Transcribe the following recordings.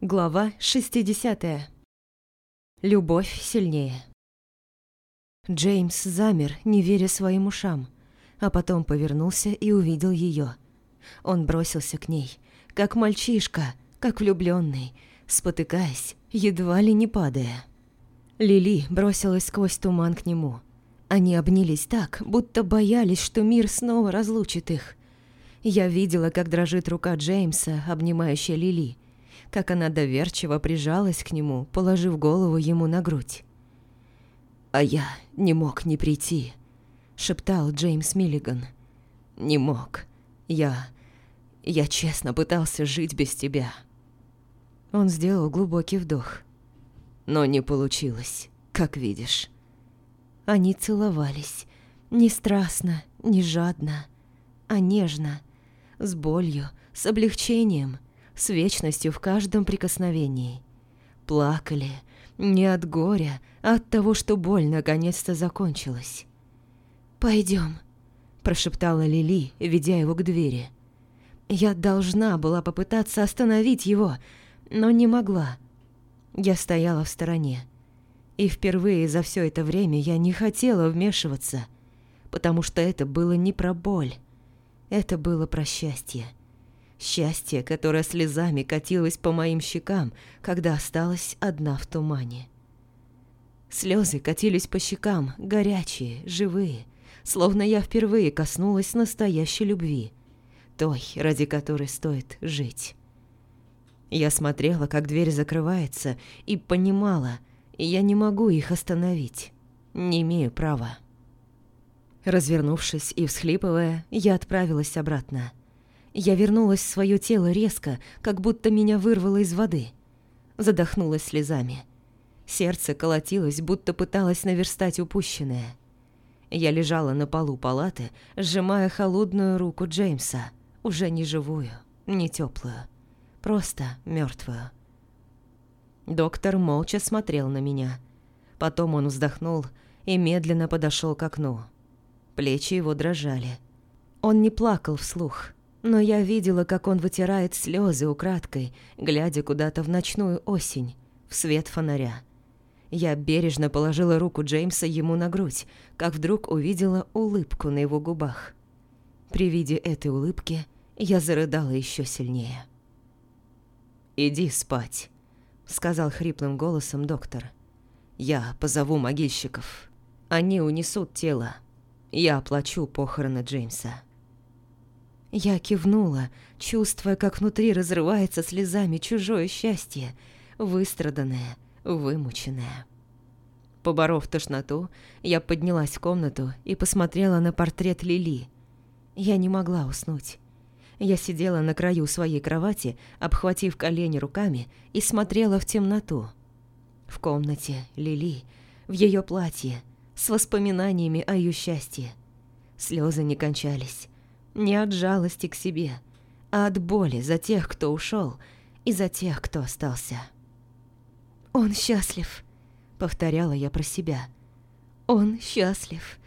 Глава 60. Любовь сильнее. Джеймс замер, не веря своим ушам, а потом повернулся и увидел ее. Он бросился к ней, как мальчишка, как влюбленный, спотыкаясь, едва ли не падая. Лили бросилась сквозь туман к нему. Они обнялись так, будто боялись, что мир снова разлучит их. Я видела, как дрожит рука Джеймса, обнимающая Лили, как она доверчиво прижалась к нему, положив голову ему на грудь. «А я не мог не прийти», — шептал Джеймс Миллиган. «Не мог. Я... я честно пытался жить без тебя». Он сделал глубокий вдох. «Но не получилось, как видишь». Они целовались. Не страстно, не жадно, а нежно, с болью, с облегчением, с вечностью в каждом прикосновении. Плакали не от горя, а от того, что боль наконец-то закончилась. «Пойдем», – прошептала Лили, ведя его к двери. Я должна была попытаться остановить его, но не могла. Я стояла в стороне. И впервые за все это время я не хотела вмешиваться, потому что это было не про боль, это было про счастье. Счастье, которое слезами катилось по моим щекам, когда осталась одна в тумане. Слезы катились по щекам, горячие, живые, словно я впервые коснулась настоящей любви, той, ради которой стоит жить. Я смотрела, как дверь закрывается, и понимала, я не могу их остановить, не имею права. Развернувшись и всхлипывая, я отправилась обратно. Я вернулась в свое тело резко, как будто меня вырвало из воды. Задохнулась слезами. Сердце колотилось, будто пыталось наверстать упущенное. Я лежала на полу палаты, сжимая холодную руку Джеймса, уже не живую, не теплую, просто мертвую. Доктор молча смотрел на меня. Потом он вздохнул и медленно подошел к окну. Плечи его дрожали. Он не плакал вслух, но я видела, как он вытирает слезы украдкой, глядя куда-то в ночную осень, в свет фонаря. Я бережно положила руку Джеймса ему на грудь, как вдруг увидела улыбку на его губах. При виде этой улыбки я зарыдала еще сильнее. «Иди спать», — сказал хриплым голосом доктор. «Я позову могильщиков. Они унесут тело. Я оплачу похороны Джеймса». Я кивнула, чувствуя, как внутри разрывается слезами чужое счастье, выстраданное, вымученное. Поборов тошноту, я поднялась в комнату и посмотрела на портрет Лили. Я не могла уснуть. Я сидела на краю своей кровати, обхватив колени руками, и смотрела в темноту. В комнате Лили, в ее платье, с воспоминаниями о ее счастье. Слезы не кончались. Не от жалости к себе, а от боли за тех, кто ушел, и за тех, кто остался. «Он счастлив», — повторяла я про себя. «Он счастлив.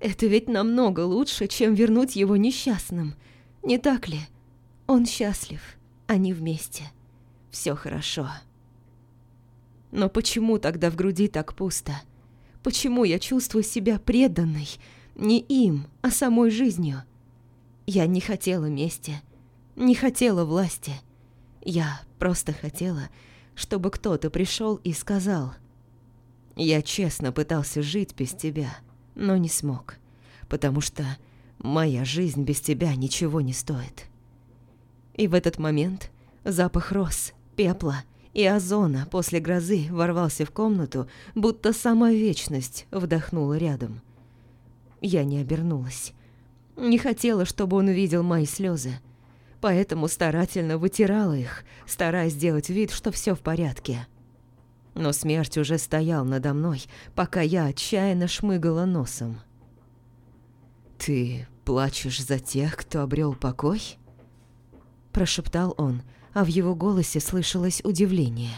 Это ведь намного лучше, чем вернуть его несчастным. Не так ли? Он счастлив. Они вместе. Все хорошо». Но почему тогда в груди так пусто? Почему я чувствую себя преданной не им, а самой жизнью? Я не хотела мести, не хотела власти. Я просто хотела, чтобы кто-то пришел и сказал. Я честно пытался жить без тебя, но не смог, потому что моя жизнь без тебя ничего не стоит. И в этот момент запах роз, пепла и озона после грозы ворвался в комнату, будто сама вечность вдохнула рядом. Я не обернулась. Не хотела, чтобы он увидел мои слезы, поэтому старательно вытирала их, стараясь сделать вид, что все в порядке. Но смерть уже стоял надо мной, пока я отчаянно шмыгала носом. «Ты плачешь за тех, кто обрел покой?» Прошептал он, а в его голосе слышалось удивление.